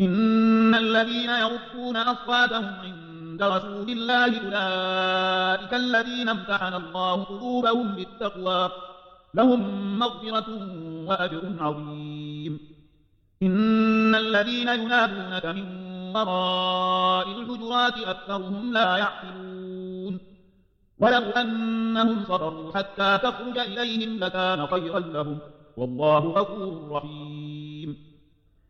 إن الذين يغضون أصواتهم عند رسول الله أولئك الذين امتحن الله قلوبهم بالتقوى لهم مغفرة وأجر عظيم. إن الذين ينادونك من وراء الحجرات أكثرهم لا يعقلون. ولو أنهم صبروا حتى تخرج إليهم لكان خيرا لهم. والله غفور رحيم.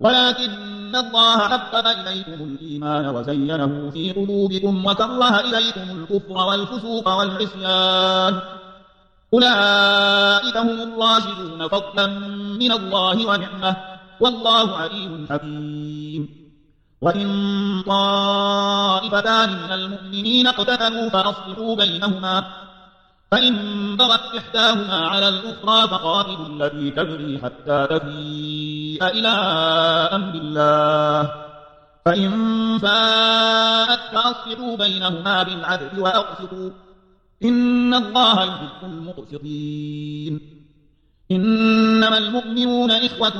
ولكن الله حبب إليكم الإيمان وزينه في قلوبكم وكره إليكم الكفر والفسوق والعصيان. أولئك هم الراشدون فضلا من الله ونعمة. والله عليم حكيم. وإن طائفتان من المؤمنين اقتتلوا فأصلحوا بينهما. فإن بغت إحداهما على الأخرى فقاتلوا التي تبغي حتى إلى أمر الله. فإن فاءت فأصلحوا بينهما بالعدل وأقسطوا إن الله يحب المقسطين. إنما المؤمنون إخوة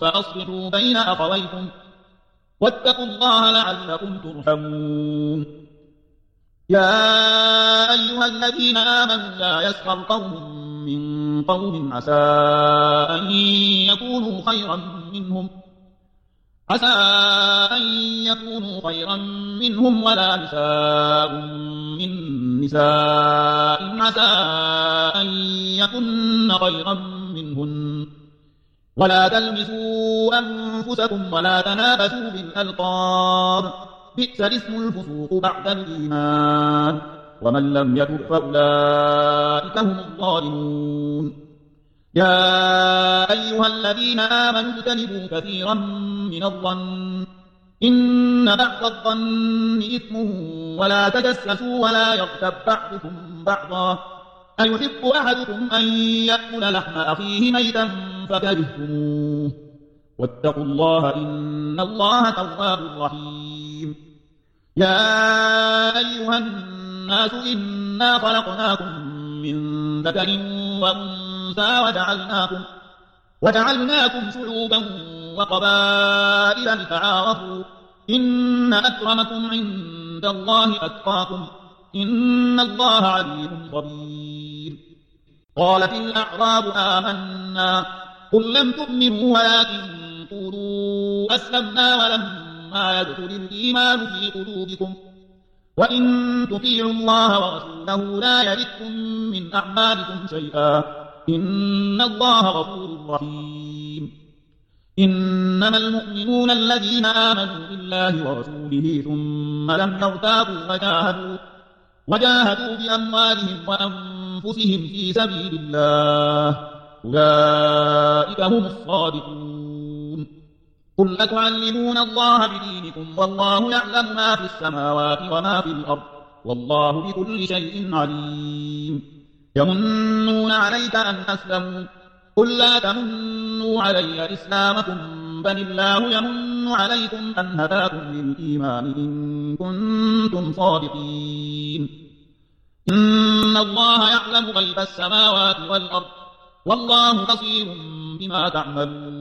فأصلحوا بين أخويكم. واتقوا الله لعلكم ترحمون. يا أيها الذين آمنوا لا يسخر قوم من قوم عسى أن يكونوا خيرا منهم. عسى أن يكونوا خيرا منهم ولا نساء من نساء عسى أن يكن خيرا منهن. ولا تلمسوا أنفسكم ولا تنابسوا بالألقاب. بئس الاسم الفسوق بعد الإيمان. ومن لم يتب فأولئك هم الظالمون. يا أيها الذين آمنوا اجتنبوا كثيرا من الظن. إن بعض الظن إثم ولا تجسسوا ولا يغتب بعضكم بعضا. أيحب أحدكم أن يأكل لحم أخيه ميتا فكرهتموه. واتقوا الله إن الله تواب رحيم. يا أيها الناس إنا خلقناكم من ذكر وأنثى وجعلناكم وجعلناكم شعوبا وقبائل لتعارفوا إن أكرمكم عند الله أتقاكم إن الله عليم خبير قالت الأعراب آمنا قل لم تؤمنوا ولكن قولوا أسلمنا ولما يدخل الإيمان في قلوبكم وإن تطيعوا الله ورسوله لا يلدكم من أعمالكم شيئا إن الله غفور رحيم إنما المؤمنون الذين آمنوا بالله ورسوله ثم لم يرتابوا وجاهدوا وجاهدوا بأموالهم وأنفسهم في سبيل الله أولئك هم الصادقون قل أتعلمون الله بدينكم والله يعلم ما في السماوات وما في الأرض والله بكل شيء عليم. يمنون عليك أن أسلموا. قل لا تمنوا علي إسلامكم بل الله يمن عليكم أن هداكم للإيمان إن كنتم صادقين. إن الله يعلم غيب السماوات والأرض والله بصير بما تعملون.